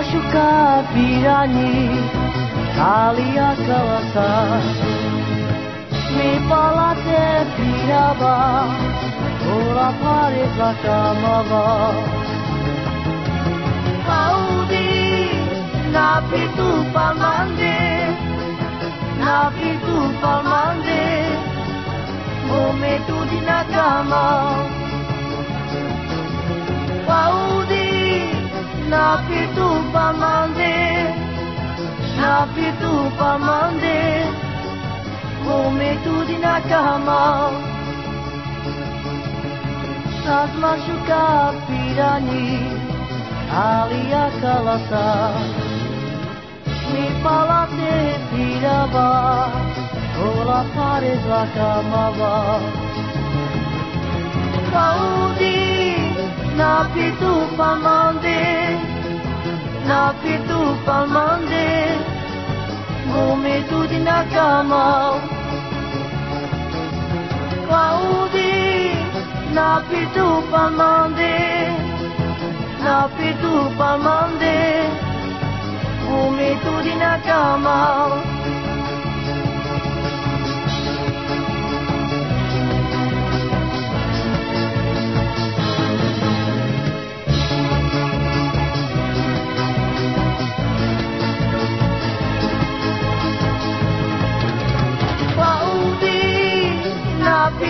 machucar virani alia kalasa me palate piraba ora pare zakamava Paudi na pitu pamande na pitu pamande o me tu di nakama Paudi na pitu na pitu pamande come tu di nakama Nas machucar pirani alia kalasa Mi palate pirava Ola pares la kamava Paudi na pitu pamande na pitu Ngome tu di nakama Kwaudi na pitu pamande na pitu pamande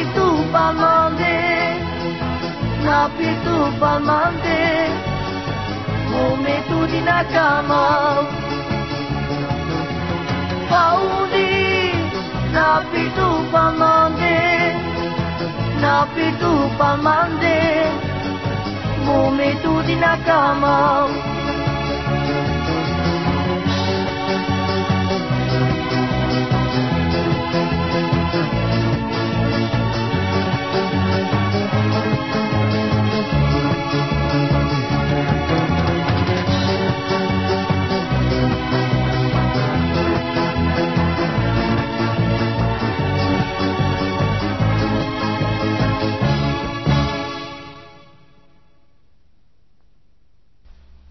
pitu pamande na pitu pamande mo me tu dinakama paudi na pitu pamande na pitu dinakama